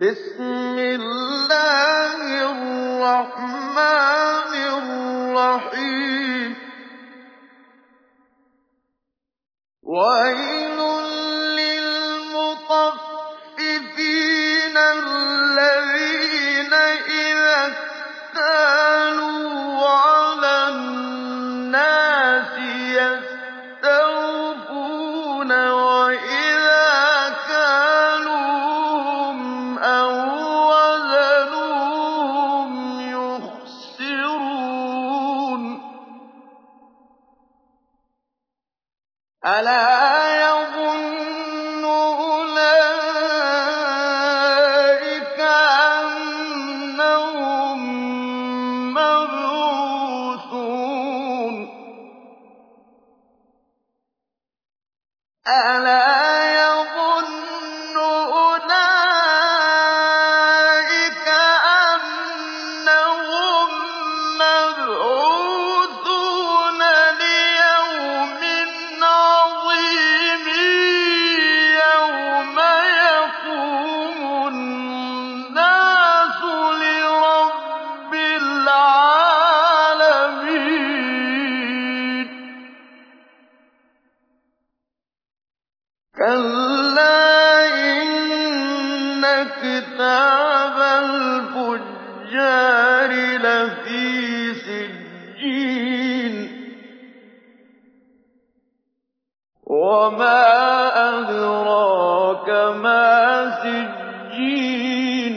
بِسْمِ اللَّهِ الرَّحْمَٰنِ الرَّحِيمِ. ألا يظن أولئك أنهم مبعوثون. ألا وما أدراك ما سجين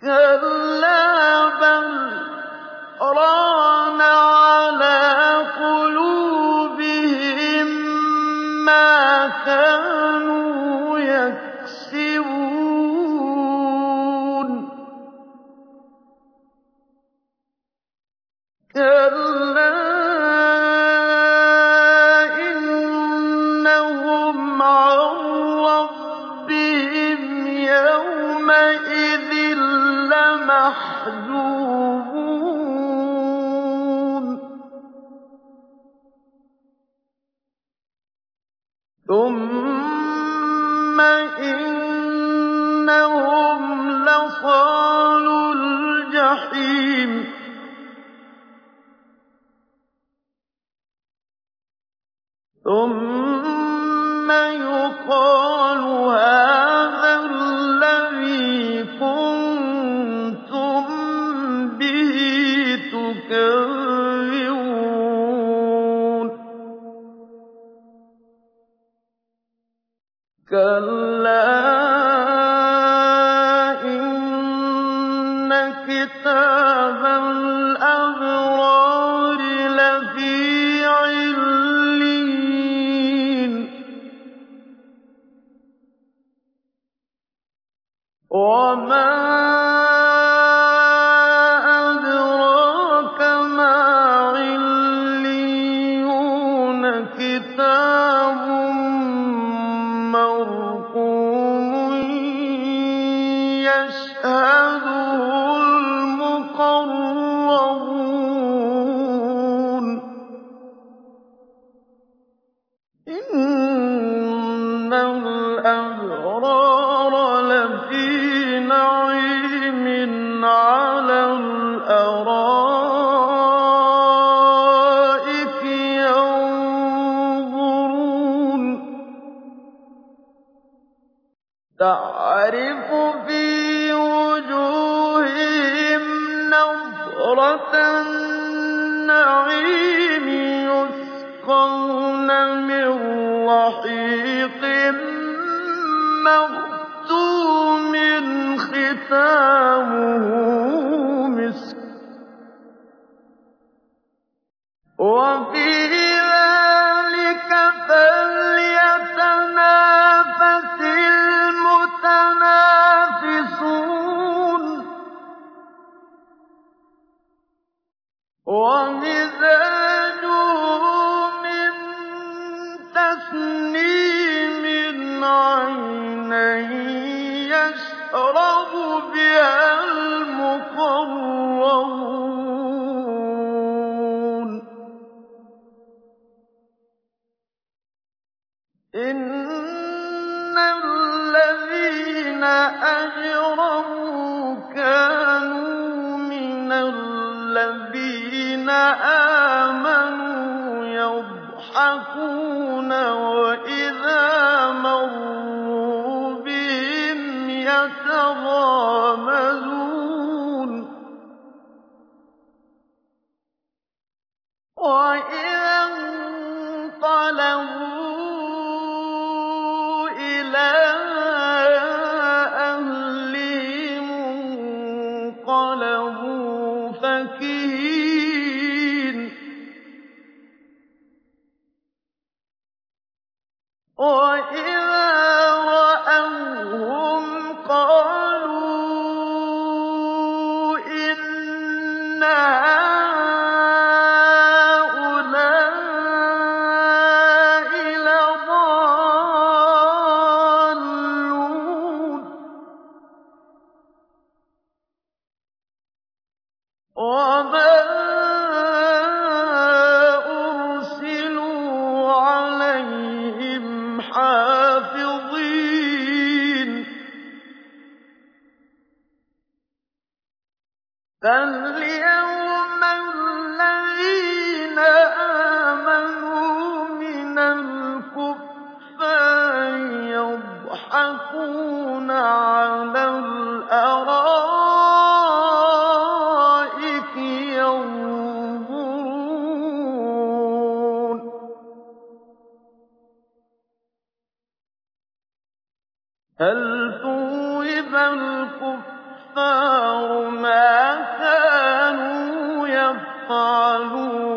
كلا مَّحْجُوبُونَ ثُمَّ إِنَّهُمْ لَصَالُو الْجَحِيمِ. ثم كَلَّا إِنَّ كِتَابَ الْأَبْرَارِ نَضْرَةَ النَّعِيمِ يُسْقَوْنَ مِن رَّحِيقٍ مَّخْتُومٍ خِتَامُهُ مِسْكٌ ۚ. وَمِزَاجُهُ مِن تَسْنِيمٍ عَيْنًا يَشْرَبُ بِهَا الْمُقَرَّبُونَ ۚ. إِنَّ الَّذِينَ يَضْحَكُونَ وَإِذَا مَرُّوا بِهِمْ يَتَغَامَزُونَ. وَإِذَا هَلْ ثُوِّبَ الْكُفَّارُ مَا كَانُوا يَفْعَلُونَ؟